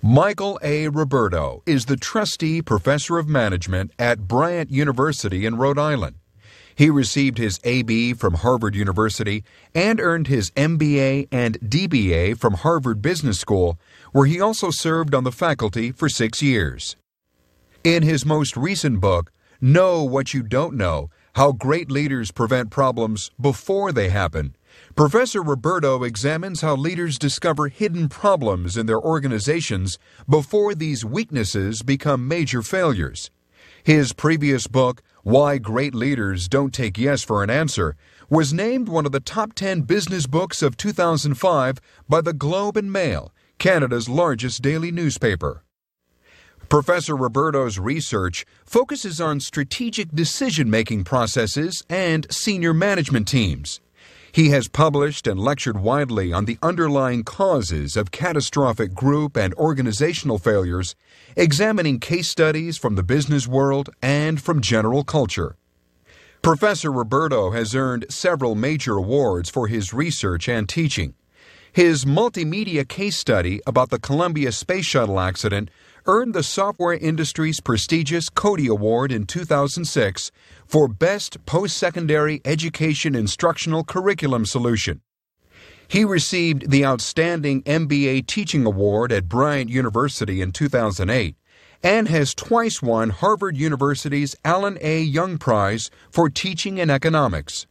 Michael A. Roberto is the trustee professor of management at Bryant University in Rhode Island. He received his AB from Harvard University and earned his MBA and DBA from Harvard Business School, where he also served on the faculty for six years. In his most recent book, Know What You Don't Know How Great Leaders Prevent Problems Before They Happen, Professor Roberto examines how leaders discover hidden problems in their organizations before these weaknesses become major failures. His previous book, Why Great Leaders Don't Take Yes for an Answer, was named one of the top 10 business books of 2005 by the Globe and Mail, Canada's largest daily newspaper. Professor Roberto's research focuses on strategic decision making processes and senior management teams. He has published and lectured widely on the underlying causes of catastrophic group and organizational failures, examining case studies from the business world and from general culture. Professor Roberto has earned several major awards for his research and teaching. His multimedia case study about the Columbia Space Shuttle accident earned the software industry's prestigious CODiE Award in 2006 for Best Post Secondary Education Instructional Curriculum Solution. He received the Outstanding MBA Teaching Award at Bryant University in 2008 and has twice won Harvard University's Allyn A. Young Prize for Teaching in Economics.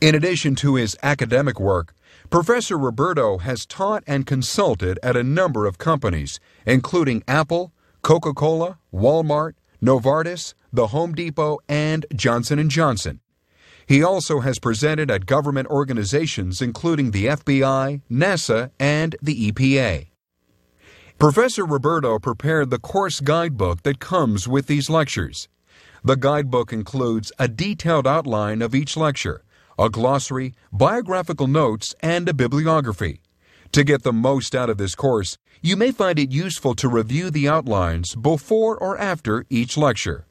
In addition to his academic work, Professor Roberto has taught and consulted at a number of companies, including Apple, Coca Cola, Walmart, Novartis, The Home Depot, and Johnson & Johnson. He also has presented at government organizations including the FBI, NASA, and the EPA. Professor Roberto prepared the course guidebook that comes with these lectures. The guidebook includes a detailed outline of each lecture, a glossary, biographical notes, and a bibliography. To get the most out of this course, you may find it useful to review the outlines before or after each lecture.